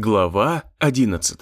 Глава 11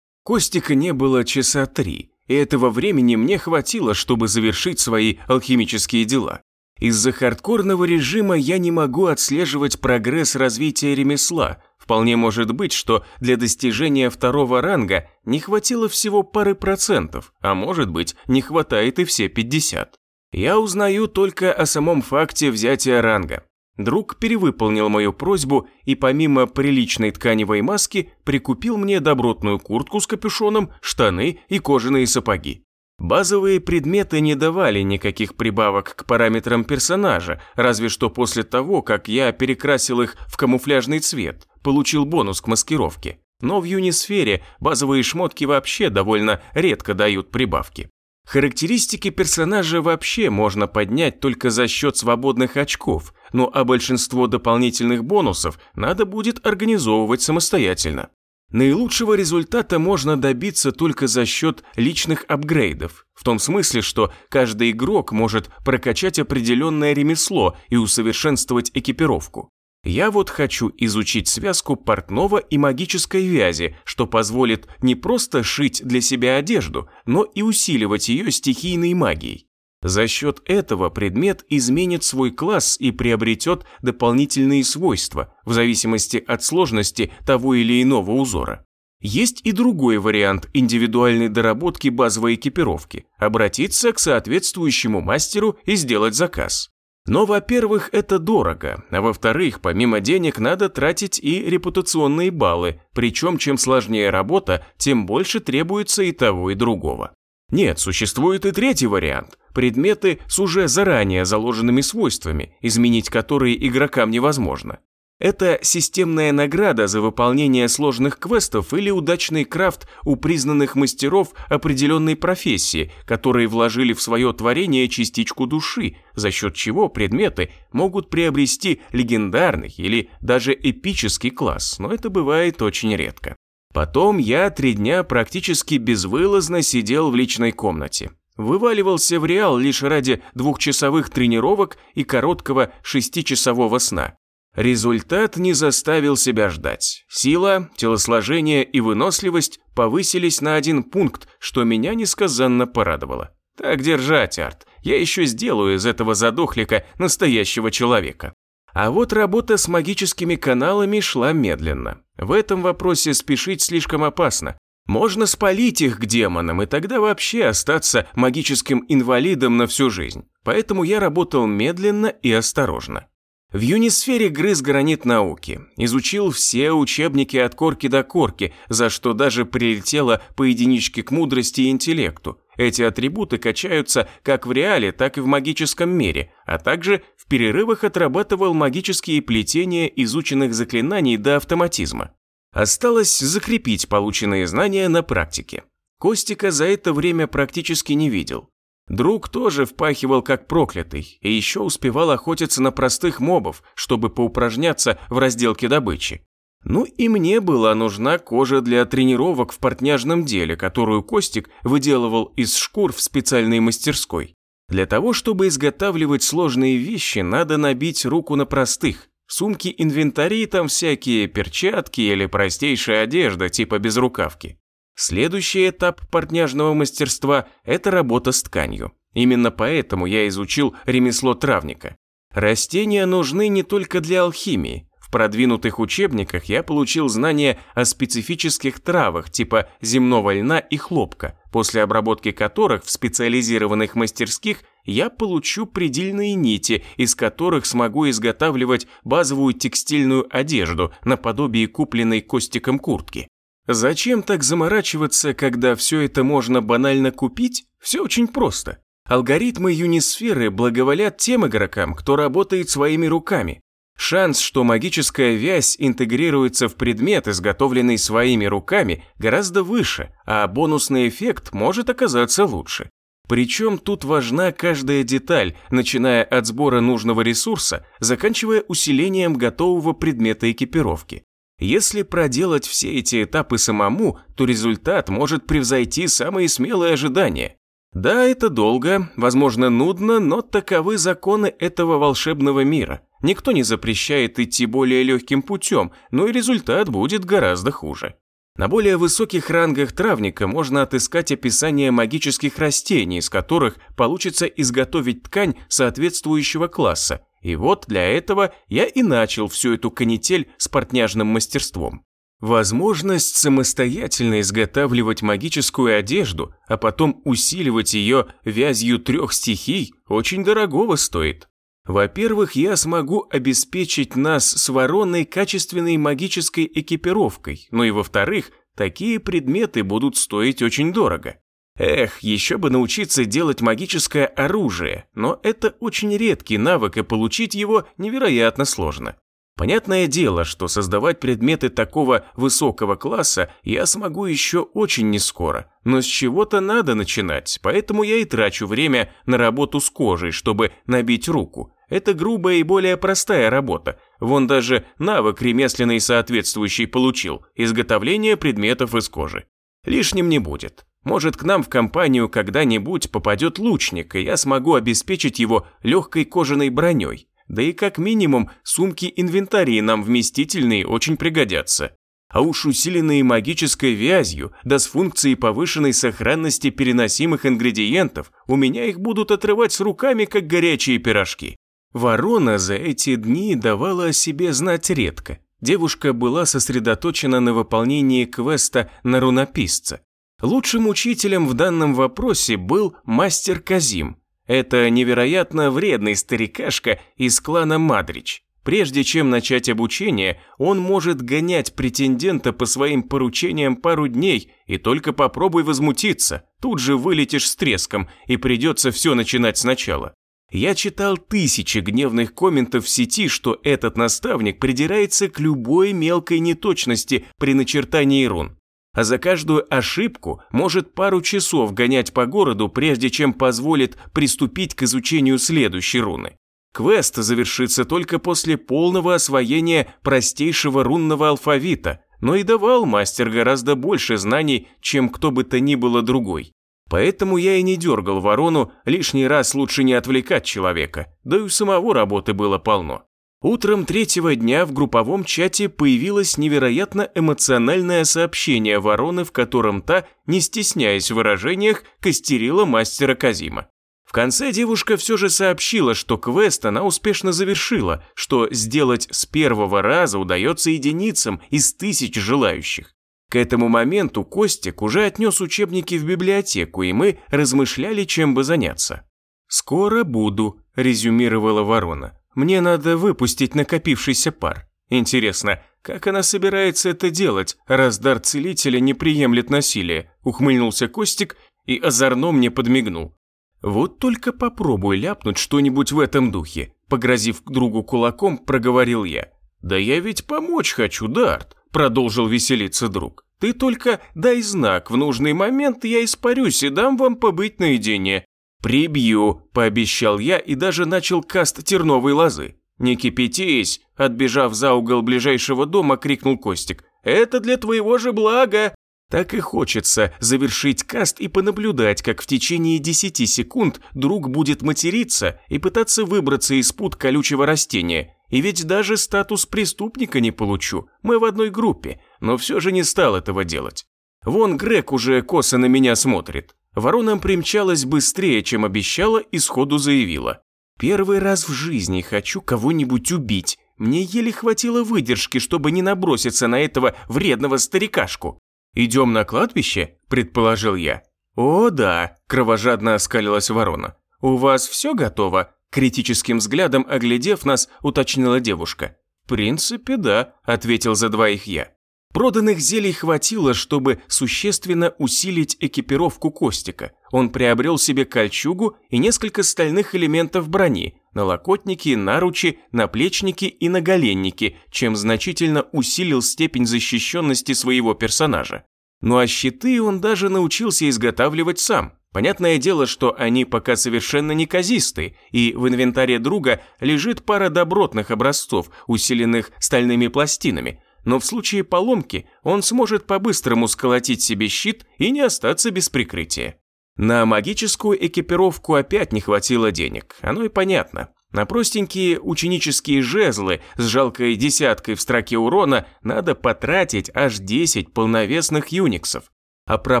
Костика не было часа три, и этого времени мне хватило, чтобы завершить свои алхимические дела. Из-за хардкорного режима я не могу отслеживать прогресс развития ремесла. Вполне может быть, что для достижения второго ранга не хватило всего пары процентов, а может быть, не хватает и все 50. Я узнаю только о самом факте взятия ранга. Друг перевыполнил мою просьбу и помимо приличной тканевой маски прикупил мне добротную куртку с капюшоном, штаны и кожаные сапоги. Базовые предметы не давали никаких прибавок к параметрам персонажа, разве что после того, как я перекрасил их в камуфляжный цвет, получил бонус к маскировке. Но в юнисфере базовые шмотки вообще довольно редко дают прибавки. Характеристики персонажа вообще можно поднять только за счет свободных очков, ну а большинство дополнительных бонусов надо будет организовывать самостоятельно. Наилучшего результата можно добиться только за счет личных апгрейдов, в том смысле, что каждый игрок может прокачать определенное ремесло и усовершенствовать экипировку. Я вот хочу изучить связку портного и магической вязи, что позволит не просто шить для себя одежду, но и усиливать ее стихийной магией. За счет этого предмет изменит свой класс и приобретет дополнительные свойства, в зависимости от сложности того или иного узора. Есть и другой вариант индивидуальной доработки базовой экипировки – обратиться к соответствующему мастеру и сделать заказ. Но, во-первых, это дорого, а во-вторых, помимо денег надо тратить и репутационные баллы, причем чем сложнее работа, тем больше требуется и того, и другого. Нет, существует и третий вариант – предметы с уже заранее заложенными свойствами, изменить которые игрокам невозможно. Это системная награда за выполнение сложных квестов или удачный крафт у признанных мастеров определенной профессии, которые вложили в свое творение частичку души, за счет чего предметы могут приобрести легендарный или даже эпический класс, но это бывает очень редко. Потом я три дня практически безвылазно сидел в личной комнате. Вываливался в реал лишь ради двухчасовых тренировок и короткого шестичасового сна. Результат не заставил себя ждать. Сила, телосложение и выносливость повысились на один пункт, что меня несказанно порадовало. Так держать, Арт. Я еще сделаю из этого задохлика настоящего человека. А вот работа с магическими каналами шла медленно. В этом вопросе спешить слишком опасно. Можно спалить их к демонам и тогда вообще остаться магическим инвалидом на всю жизнь. Поэтому я работал медленно и осторожно. В юнисфере грыз гранит науки, изучил все учебники от корки до корки, за что даже прилетело по единичке к мудрости и интеллекту. Эти атрибуты качаются как в реале, так и в магическом мире, а также в перерывах отрабатывал магические плетения изученных заклинаний до автоматизма. Осталось закрепить полученные знания на практике. Костика за это время практически не видел. Друг тоже впахивал как проклятый и еще успевал охотиться на простых мобов, чтобы поупражняться в разделке добычи. Ну и мне была нужна кожа для тренировок в портняжном деле, которую Костик выделывал из шкур в специальной мастерской. Для того, чтобы изготавливать сложные вещи, надо набить руку на простых. Сумки инвентари там всякие перчатки или простейшая одежда типа безрукавки. Следующий этап портняжного мастерства – это работа с тканью. Именно поэтому я изучил ремесло травника. Растения нужны не только для алхимии. Продвинутых учебниках я получил знания о специфических травах типа земного льна и хлопка, после обработки которых в специализированных мастерских я получу предельные нити, из которых смогу изготавливать базовую текстильную одежду наподобие купленной Костиком куртки. Зачем так заморачиваться, когда все это можно банально купить? Все очень просто. Алгоритмы юнисферы благоволят тем игрокам, кто работает своими руками. Шанс, что магическая вязь интегрируется в предмет, изготовленный своими руками, гораздо выше, а бонусный эффект может оказаться лучше. Причем тут важна каждая деталь, начиная от сбора нужного ресурса, заканчивая усилением готового предмета экипировки. Если проделать все эти этапы самому, то результат может превзойти самые смелые ожидания. Да, это долго, возможно, нудно, но таковы законы этого волшебного мира. Никто не запрещает идти более легким путем, но и результат будет гораздо хуже. На более высоких рангах травника можно отыскать описание магических растений, из которых получится изготовить ткань соответствующего класса. И вот для этого я и начал всю эту канитель с портняжным мастерством. Возможность самостоятельно изготавливать магическую одежду, а потом усиливать ее вязью трех стихий, очень дорогого стоит. Во-первых, я смогу обеспечить нас с вороной качественной магической экипировкой, ну и во-вторых, такие предметы будут стоить очень дорого. Эх, еще бы научиться делать магическое оружие, но это очень редкий навык, и получить его невероятно сложно. Понятное дело, что создавать предметы такого высокого класса я смогу еще очень нескоро, но с чего-то надо начинать, поэтому я и трачу время на работу с кожей, чтобы набить руку, это грубая и более простая работа. Вон даже навык ремесленный соответствующий получил – изготовление предметов из кожи. Лишним не будет. Может, к нам в компанию когда-нибудь попадет лучник, и я смогу обеспечить его легкой кожаной броней. Да и как минимум сумки-инвентарии нам вместительные очень пригодятся. А уж усиленные магической вязью, да с функцией повышенной сохранности переносимых ингредиентов, у меня их будут отрывать с руками, как горячие пирожки. Ворона за эти дни давала о себе знать редко. Девушка была сосредоточена на выполнении квеста на рунописца. Лучшим учителем в данном вопросе был мастер Казим. Это невероятно вредный старикашка из клана Мадрич. Прежде чем начать обучение, он может гонять претендента по своим поручениям пару дней, и только попробуй возмутиться, тут же вылетишь с треском, и придется все начинать сначала. Я читал тысячи гневных комментов в сети, что этот наставник придирается к любой мелкой неточности при начертании рун. А за каждую ошибку может пару часов гонять по городу, прежде чем позволит приступить к изучению следующей руны. Квест завершится только после полного освоения простейшего рунного алфавита, но и давал мастер гораздо больше знаний, чем кто бы то ни было другой. Поэтому я и не дергал ворону, лишний раз лучше не отвлекать человека, да и у самого работы было полно. Утром третьего дня в групповом чате появилось невероятно эмоциональное сообщение вороны, в котором та, не стесняясь в выражениях, костерила мастера Казима. В конце девушка все же сообщила, что квест она успешно завершила, что сделать с первого раза удается единицам из тысяч желающих. К этому моменту Костик уже отнес учебники в библиотеку, и мы размышляли, чем бы заняться. «Скоро буду», – резюмировала ворона. «Мне надо выпустить накопившийся пар. Интересно, как она собирается это делать, раз дар целителя не приемлет насилие?» – ухмыльнулся Костик и озорно мне подмигнул. «Вот только попробуй ляпнуть что-нибудь в этом духе», – погрозив другу кулаком, проговорил я. «Да я ведь помочь хочу, Дарт продолжил веселиться друг. Ты только дай знак, в нужный момент я испарюсь и дам вам побыть наедине. Прибью, пообещал я и даже начал каст терновой лозы. Не кипятись, отбежав за угол ближайшего дома, крикнул Костик. Это для твоего же блага. Так и хочется завершить каст и понаблюдать, как в течение 10 секунд друг будет материться и пытаться выбраться из пут колючего растения. И ведь даже статус преступника не получу, мы в одной группе, но все же не стал этого делать. Вон Грег уже косо на меня смотрит. Ворона примчалась быстрее, чем обещала, и сходу заявила. «Первый раз в жизни хочу кого-нибудь убить. Мне еле хватило выдержки, чтобы не наброситься на этого вредного старикашку. «Идем на кладбище?» – предположил я. «О, да», – кровожадно оскалилась ворона. «У вас все готово?» – критическим взглядом оглядев нас, уточнила девушка. «В принципе, да», – ответил за двоих я. Проданных зелий хватило, чтобы существенно усилить экипировку Костика. Он приобрел себе кольчугу и несколько стальных элементов брони, налокотники, наручи, наплечники и наголенники, чем значительно усилил степень защищенности своего персонажа. Ну а щиты он даже научился изготавливать сам. Понятное дело, что они пока совершенно неказисты, и в инвентаре друга лежит пара добротных образцов, усиленных стальными пластинами – но в случае поломки он сможет по-быстрому сколотить себе щит и не остаться без прикрытия. На магическую экипировку опять не хватило денег, оно и понятно. На простенькие ученические жезлы с жалкой десяткой в строке урона надо потратить аж 10 полновесных юниксов. А про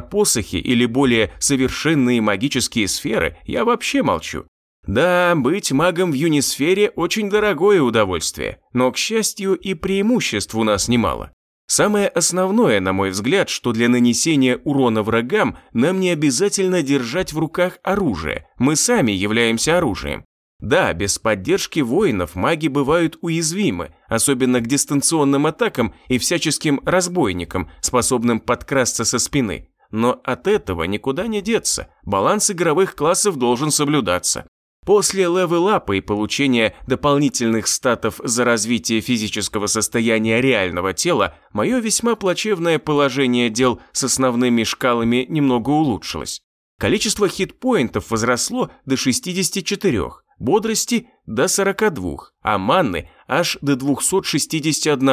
посохи или более совершенные магические сферы я вообще молчу. Да, быть магом в юнисфере очень дорогое удовольствие, но, к счастью, и преимуществ у нас немало. Самое основное, на мой взгляд, что для нанесения урона врагам нам не обязательно держать в руках оружие, мы сами являемся оружием. Да, без поддержки воинов маги бывают уязвимы, особенно к дистанционным атакам и всяческим разбойникам, способным подкрасться со спины. Но от этого никуда не деться, баланс игровых классов должен соблюдаться. После левелапа и получения дополнительных статов за развитие физического состояния реального тела, мое весьма плачевное положение дел с основными шкалами немного улучшилось. Количество хитпоинтов возросло до 64, бодрости до 42, а манны аж до 261.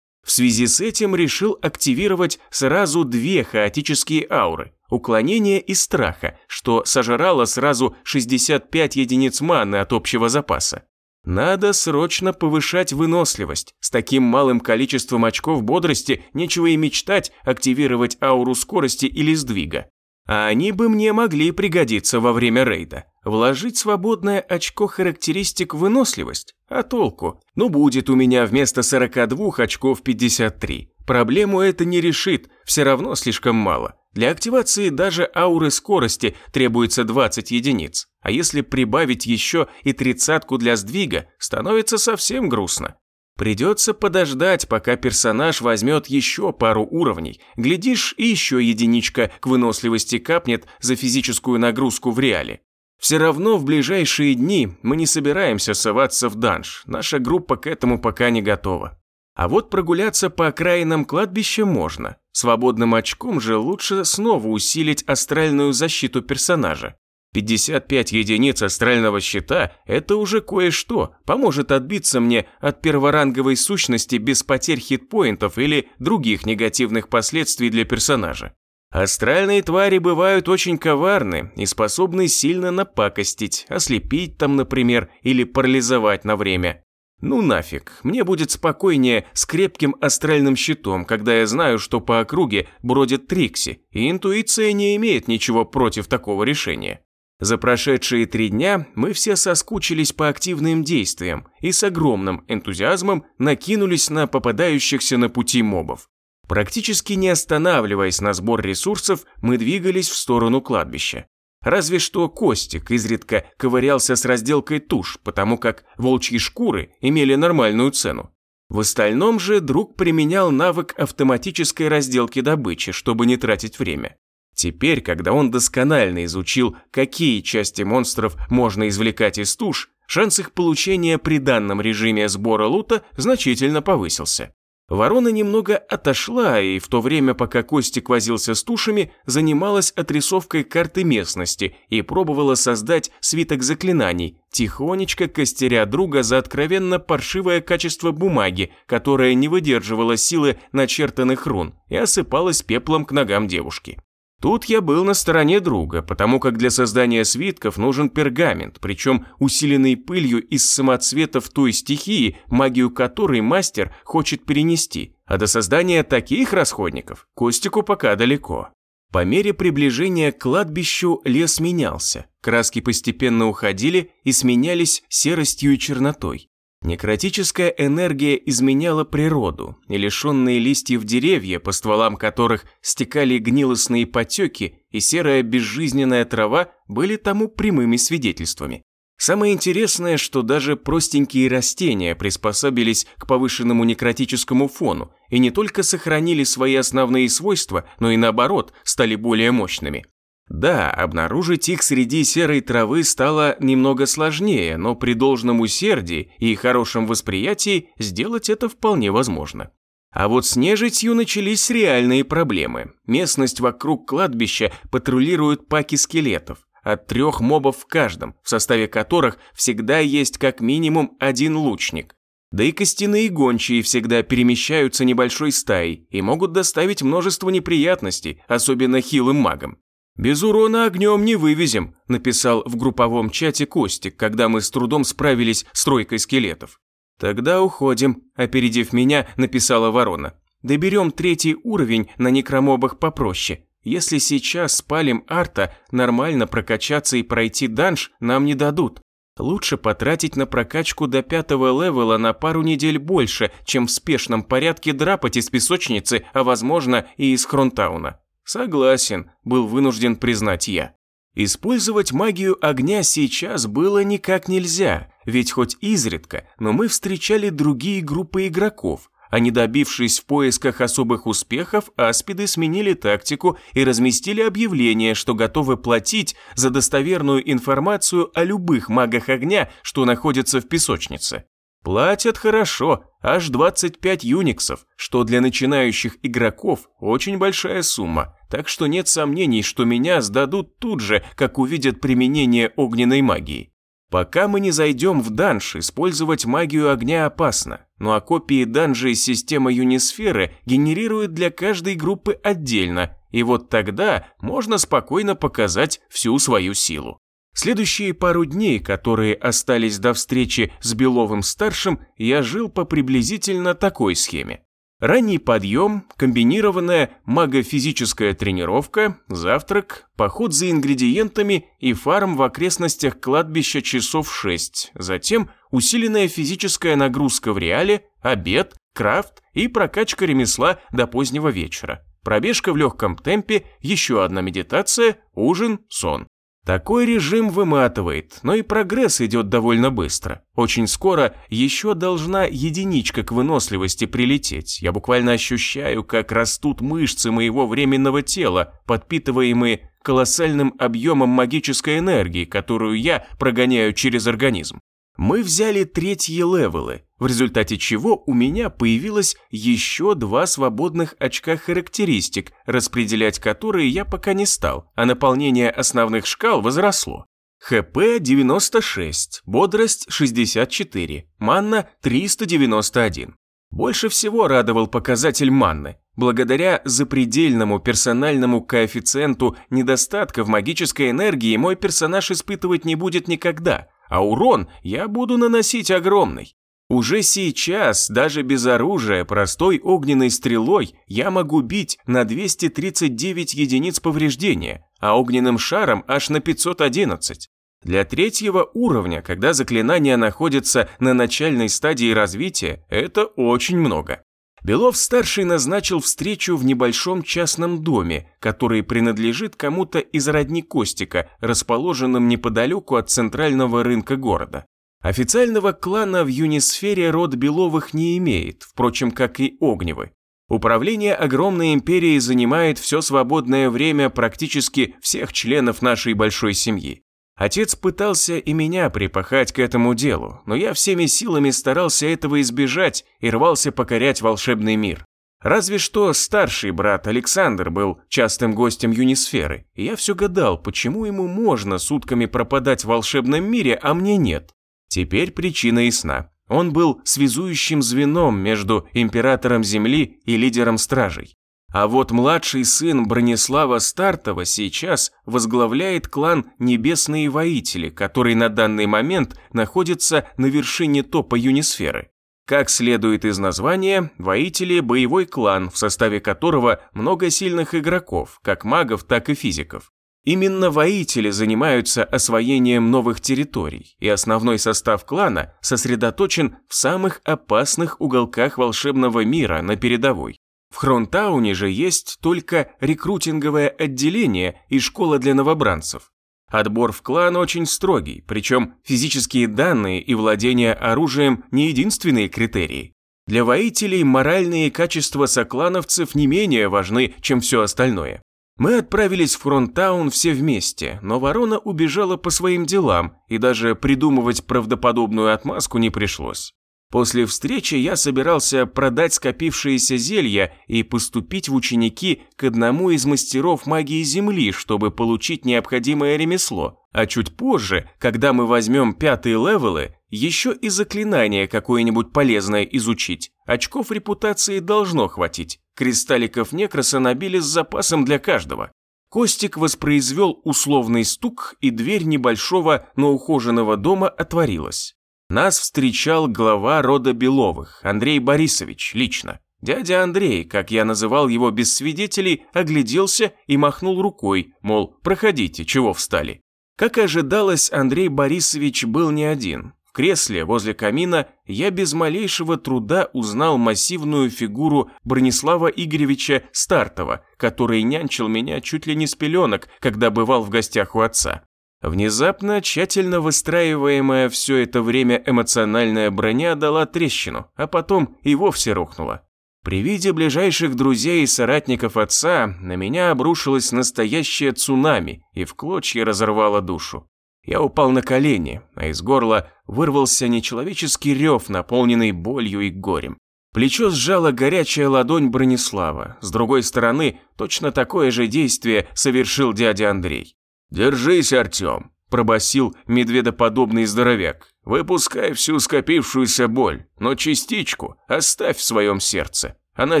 В связи с этим решил активировать сразу две хаотические ауры – уклонение и страха, что сожрало сразу 65 единиц маны от общего запаса. Надо срочно повышать выносливость. С таким малым количеством очков бодрости нечего и мечтать активировать ауру скорости или сдвига. А они бы мне могли пригодиться во время рейда. Вложить свободное очко характеристик выносливость? А толку? Ну будет у меня вместо 42 очков 53. Проблему это не решит, все равно слишком мало. Для активации даже ауры скорости требуется 20 единиц. А если прибавить еще и тридцатку для сдвига, становится совсем грустно. Придется подождать, пока персонаж возьмет еще пару уровней. Глядишь, и еще единичка к выносливости капнет за физическую нагрузку в реале. Все равно в ближайшие дни мы не собираемся соваться в данж, наша группа к этому пока не готова. А вот прогуляться по окраинам кладбища можно. Свободным очком же лучше снова усилить астральную защиту персонажа. 55 единиц астрального щита – это уже кое-что, поможет отбиться мне от перворанговой сущности без потерь хитпоинтов или других негативных последствий для персонажа. Астральные твари бывают очень коварны и способны сильно напакостить, ослепить там, например, или парализовать на время. Ну нафиг, мне будет спокойнее с крепким астральным щитом, когда я знаю, что по округе бродят Трикси, и интуиция не имеет ничего против такого решения. За прошедшие три дня мы все соскучились по активным действиям и с огромным энтузиазмом накинулись на попадающихся на пути мобов. Практически не останавливаясь на сбор ресурсов, мы двигались в сторону кладбища. Разве что Костик изредка ковырялся с разделкой туш, потому как волчьи шкуры имели нормальную цену. В остальном же друг применял навык автоматической разделки добычи, чтобы не тратить время. Теперь, когда он досконально изучил, какие части монстров можно извлекать из туш, шанс их получения при данном режиме сбора лута значительно повысился. Ворона немного отошла, и в то время, пока Костик возился с тушами, занималась отрисовкой карты местности и пробовала создать свиток заклинаний, тихонечко костеря друга за откровенно паршивое качество бумаги, которая не выдерживала силы начертанных рун и осыпалась пеплом к ногам девушки. Тут я был на стороне друга, потому как для создания свитков нужен пергамент, причем усиленный пылью из самоцветов той стихии, магию которой мастер хочет перенести, а до создания таких расходников Костику пока далеко. По мере приближения к кладбищу лес менялся, краски постепенно уходили и сменялись серостью и чернотой. Некротическая энергия изменяла природу, и лишенные листьев деревья, по стволам которых стекали гнилостные потеки, и серая безжизненная трава были тому прямыми свидетельствами. Самое интересное, что даже простенькие растения приспособились к повышенному некротическому фону и не только сохранили свои основные свойства, но и наоборот стали более мощными. Да, обнаружить их среди серой травы стало немного сложнее, но при должном усердии и хорошем восприятии сделать это вполне возможно. А вот с нежитью начались реальные проблемы. Местность вокруг кладбища патрулируют паки скелетов, от трех мобов в каждом, в составе которых всегда есть как минимум один лучник. Да и костяные гончие всегда перемещаются небольшой стаей и могут доставить множество неприятностей, особенно хилым магам. «Без урона огнем не вывезем», – написал в групповом чате Костик, когда мы с трудом справились с тройкой скелетов. «Тогда уходим», – опередив меня, написала ворона. «Доберем третий уровень на некромобах попроще. Если сейчас спалим арта, нормально прокачаться и пройти данж нам не дадут. Лучше потратить на прокачку до пятого левела на пару недель больше, чем в спешном порядке драпать из песочницы, а возможно и из Хронтауна. Согласен, был вынужден признать я. Использовать магию огня сейчас было никак нельзя, ведь хоть изредка, но мы встречали другие группы игроков, а не добившись в поисках особых успехов, аспиды сменили тактику и разместили объявление, что готовы платить за достоверную информацию о любых магах огня, что находятся в песочнице. Платят хорошо, аж 25 юниксов, что для начинающих игроков очень большая сумма, так что нет сомнений, что меня сдадут тут же, как увидят применение огненной магии. Пока мы не зайдем в данж, использовать магию огня опасно, ну а копии данжей система Юнисферы генерирует для каждой группы отдельно, и вот тогда можно спокойно показать всю свою силу. Следующие пару дней, которые остались до встречи с Беловым-старшим, я жил по приблизительно такой схеме. Ранний подъем, комбинированная магофизическая тренировка, завтрак, поход за ингредиентами и фарм в окрестностях кладбища часов 6, затем усиленная физическая нагрузка в реале, обед, крафт и прокачка ремесла до позднего вечера. Пробежка в легком темпе, еще одна медитация, ужин, сон. Такой режим выматывает, но и прогресс идет довольно быстро. Очень скоро еще должна единичка к выносливости прилететь. Я буквально ощущаю, как растут мышцы моего временного тела, подпитываемые колоссальным объемом магической энергии, которую я прогоняю через организм. Мы взяли третьи левелы, в результате чего у меня появилось еще два свободных очка характеристик, распределять которые я пока не стал, а наполнение основных шкал возросло. ХП 96, бодрость 64, манна 391. Больше всего радовал показатель манны. Благодаря запредельному персональному коэффициенту недостатка в магической энергии мой персонаж испытывать не будет никогда, а урон я буду наносить огромный. Уже сейчас, даже без оружия, простой огненной стрелой я могу бить на 239 единиц повреждения, а огненным шаром аж на 511. Для третьего уровня, когда заклинание находится на начальной стадии развития, это очень много. Белов-старший назначил встречу в небольшом частном доме, который принадлежит кому-то из родни Костика, расположенном неподалеку от центрального рынка города. Официального клана в Юнисфере род Беловых не имеет, впрочем, как и Огневы. Управление огромной империей занимает все свободное время практически всех членов нашей большой семьи. Отец пытался и меня припахать к этому делу, но я всеми силами старался этого избежать и рвался покорять волшебный мир. Разве что старший брат Александр был частым гостем Юнисферы, и я все гадал, почему ему можно сутками пропадать в волшебном мире, а мне нет. Теперь причина ясна. Он был связующим звеном между императором Земли и лидером стражей. А вот младший сын Бронислава Стартова сейчас возглавляет клан Небесные Воители, который на данный момент находится на вершине топа Юнисферы. Как следует из названия, воители – боевой клан, в составе которого много сильных игроков, как магов, так и физиков. Именно воители занимаются освоением новых территорий, и основной состав клана сосредоточен в самых опасных уголках волшебного мира на передовой. В Хронтауне же есть только рекрутинговое отделение и школа для новобранцев. Отбор в клан очень строгий, причем физические данные и владение оружием не единственные критерии. Для воителей моральные качества соклановцев не менее важны, чем все остальное. Мы отправились в Хронтаун все вместе, но ворона убежала по своим делам, и даже придумывать правдоподобную отмазку не пришлось. После встречи я собирался продать скопившиеся зелья и поступить в ученики к одному из мастеров магии Земли, чтобы получить необходимое ремесло. А чуть позже, когда мы возьмем пятые левелы, еще и заклинание какое-нибудь полезное изучить. Очков репутации должно хватить. Кристалликов некроса набили с запасом для каждого. Костик воспроизвел условный стук, и дверь небольшого, но ухоженного дома отворилась. Нас встречал глава рода Беловых, Андрей Борисович, лично. Дядя Андрей, как я называл его без свидетелей, огляделся и махнул рукой, мол, проходите, чего встали. Как ожидалось, Андрей Борисович был не один. Кресле возле камина я без малейшего труда узнал массивную фигуру Бронислава Игоревича Стартова, который нянчил меня чуть ли не с пеленок, когда бывал в гостях у отца. Внезапно тщательно выстраиваемая все это время эмоциональная броня дала трещину, а потом и вовсе рухнула. При виде ближайших друзей и соратников отца на меня обрушилось настоящее цунами и в клочья разорвало душу. Я упал на колени, а из горла вырвался нечеловеческий рев, наполненный болью и горем. Плечо сжала горячая ладонь Бронислава. С другой стороны, точно такое же действие совершил дядя Андрей. «Держись, Артем», – пробасил медведоподобный здоровяк. Выпускай всю скопившуюся боль, но частичку оставь в своем сердце. Она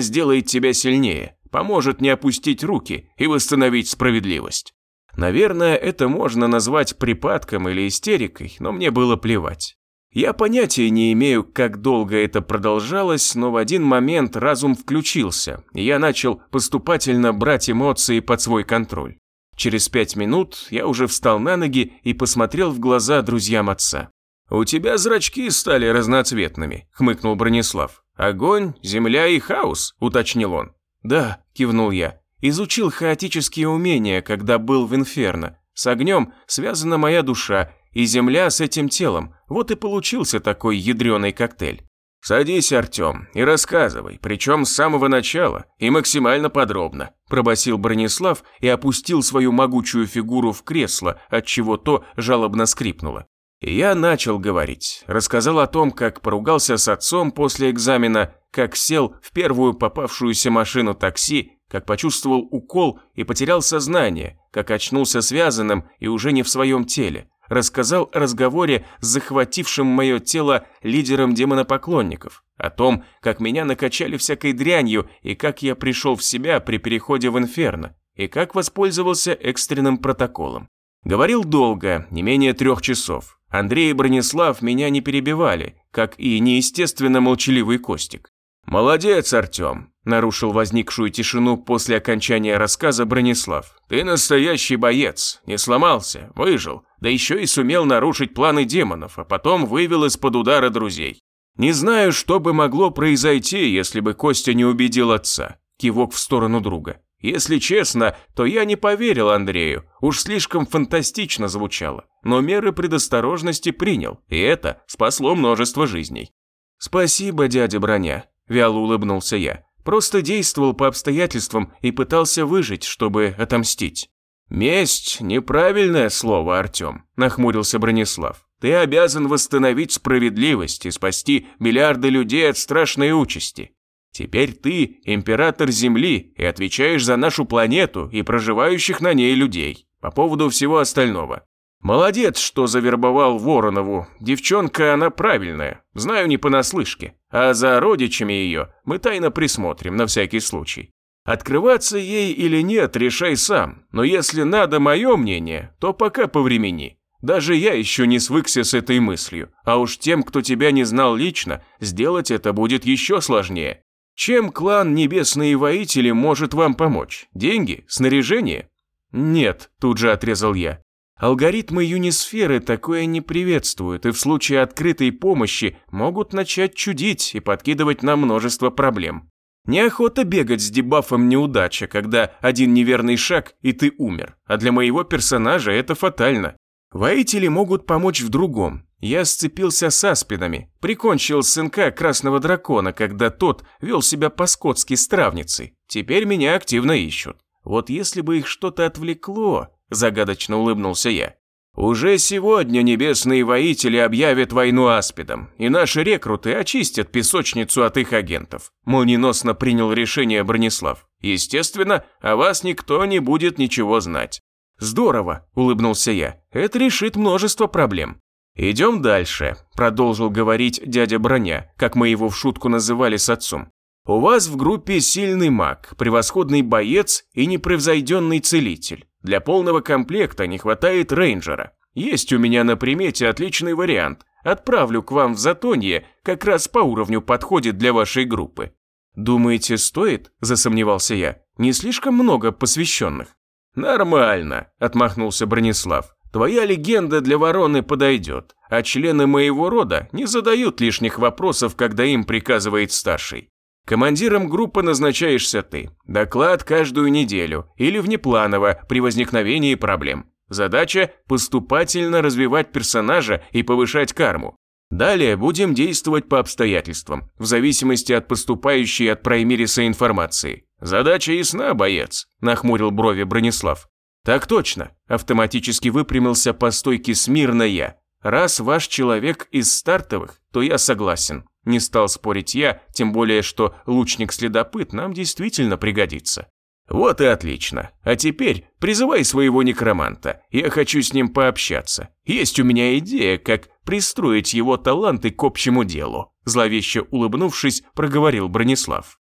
сделает тебя сильнее, поможет не опустить руки и восстановить справедливость. Наверное, это можно назвать припадком или истерикой, но мне было плевать. Я понятия не имею, как долго это продолжалось, но в один момент разум включился, и я начал поступательно брать эмоции под свой контроль. Через пять минут я уже встал на ноги и посмотрел в глаза друзьям отца. «У тебя зрачки стали разноцветными», – хмыкнул Бронислав. «Огонь, земля и хаос», – уточнил он. «Да», – кивнул я. «Изучил хаотические умения, когда был в Инферно. С огнем связана моя душа, и земля с этим телом. Вот и получился такой ядреный коктейль». «Садись, Артем, и рассказывай, причем с самого начала и максимально подробно», пробасил Бронислав и опустил свою могучую фигуру в кресло, от чего то жалобно скрипнуло. Я начал говорить, рассказал о том, как поругался с отцом после экзамена, как сел в первую попавшуюся машину такси, как почувствовал укол и потерял сознание, как очнулся связанным и уже не в своем теле. Рассказал о разговоре с захватившим мое тело лидером демонопоклонников, о том, как меня накачали всякой дрянью и как я пришел в себя при переходе в инферно, и как воспользовался экстренным протоколом. Говорил долго, не менее трех часов, Андрей и Бронислав меня не перебивали, как и неестественно молчаливый Костик. «Молодец, Артем», – нарушил возникшую тишину после окончания рассказа Бронислав. «Ты настоящий боец, не сломался, выжил, да еще и сумел нарушить планы демонов, а потом вывел из-под удара друзей. Не знаю, что бы могло произойти, если бы Костя не убедил отца». Кивок в сторону друга. Если честно, то я не поверил Андрею, уж слишком фантастично звучало, но меры предосторожности принял, и это спасло множество жизней. «Спасибо, дядя Броня», – вяло улыбнулся я. «Просто действовал по обстоятельствам и пытался выжить, чтобы отомстить». «Месть – неправильное слово, Артем», – нахмурился Бронислав. «Ты обязан восстановить справедливость и спасти миллиарды людей от страшной участи. Теперь ты император Земли и отвечаешь за нашу планету и проживающих на ней людей. По поводу всего остального. Молодец, что завербовал Воронову. Девчонка она правильная, знаю не понаслышке. А за родичами ее мы тайно присмотрим на всякий случай. Открываться ей или нет, решай сам. Но если надо мое мнение, то пока повремени. Даже я еще не свыкся с этой мыслью. А уж тем, кто тебя не знал лично, сделать это будет еще сложнее. Чем клан Небесные Воители может вам помочь? Деньги? Снаряжение? Нет, тут же отрезал я. Алгоритмы юнисферы такое не приветствуют и в случае открытой помощи могут начать чудить и подкидывать нам множество проблем. Неохота бегать с дебафом неудача, когда один неверный шаг и ты умер, а для моего персонажа это фатально. Воители могут помочь в другом. Я сцепился с аспидами, прикончил сынка красного дракона, когда тот вел себя по-скотски с травницей. Теперь меня активно ищут. Вот если бы их что-то отвлекло, загадочно улыбнулся я. Уже сегодня небесные воители объявят войну аспидам, и наши рекруты очистят песочницу от их агентов. Молниеносно принял решение Бронислав. Естественно, о вас никто не будет ничего знать. «Здорово», – улыбнулся я. «Это решит множество проблем». «Идем дальше», – продолжил говорить дядя Броня, как мы его в шутку называли с отцом. У вас в группе сильный маг, превосходный боец и непревзойденный целитель. Для полного комплекта не хватает рейнджера. Есть у меня на примете отличный вариант. Отправлю к вам в Затонье, как раз по уровню подходит для вашей группы. Думаете, стоит? Засомневался я. Не слишком много посвященных. Нормально, отмахнулся Бронислав. Твоя легенда для вороны подойдет, а члены моего рода не задают лишних вопросов, когда им приказывает старший. Командиром группы назначаешься ты. Доклад каждую неделю или внепланово при возникновении проблем. Задача – поступательно развивать персонажа и повышать карму. Далее будем действовать по обстоятельствам, в зависимости от поступающей от Праймириса информации. Задача ясна, боец, нахмурил брови Бронислав. Так точно, автоматически выпрямился по стойке смирно я. Раз ваш человек из стартовых, то я согласен. Не стал спорить я, тем более, что лучник-следопыт нам действительно пригодится. Вот и отлично. А теперь призывай своего некроманта. Я хочу с ним пообщаться. Есть у меня идея, как пристроить его таланты к общему делу. Зловеще улыбнувшись, проговорил Бронислав.